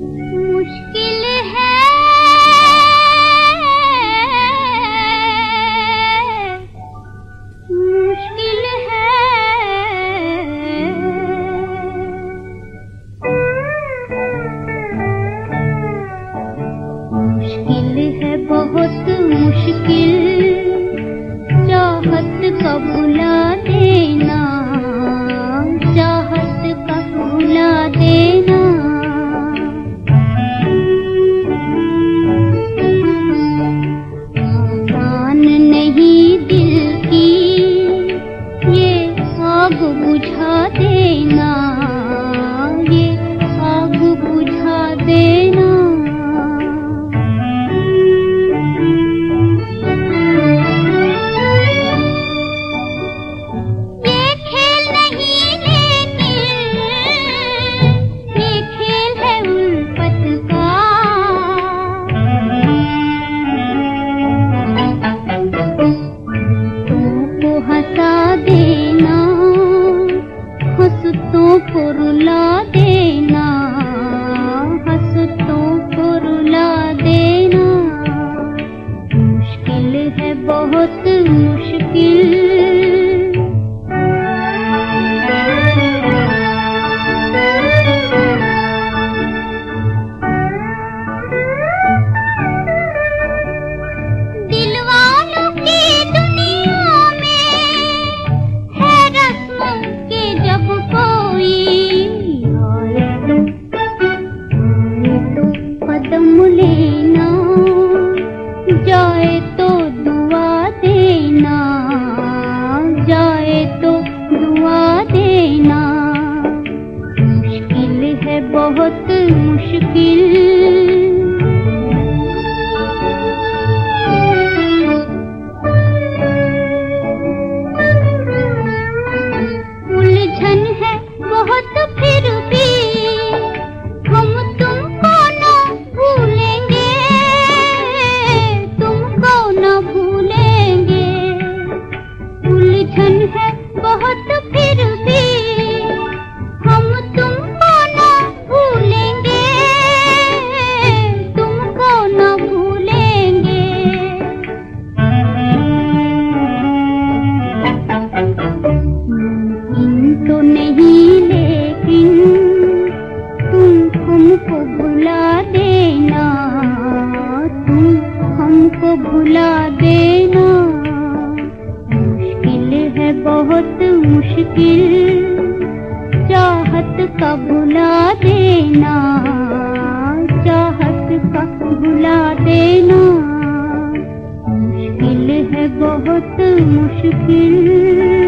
मुश्किल है। मुश्किल है। मुश्किल है बहुत मुश्किल। तो फुरला देना। आए तो दुआ देना। मुश्किल है बहुत मुश्किल। को बुला देना। मुश्किल है बहुत, मुश्किल। चाहत का भुला देना। चाहत का भुला देना। मुश्किल है बहुत, मुश्किल।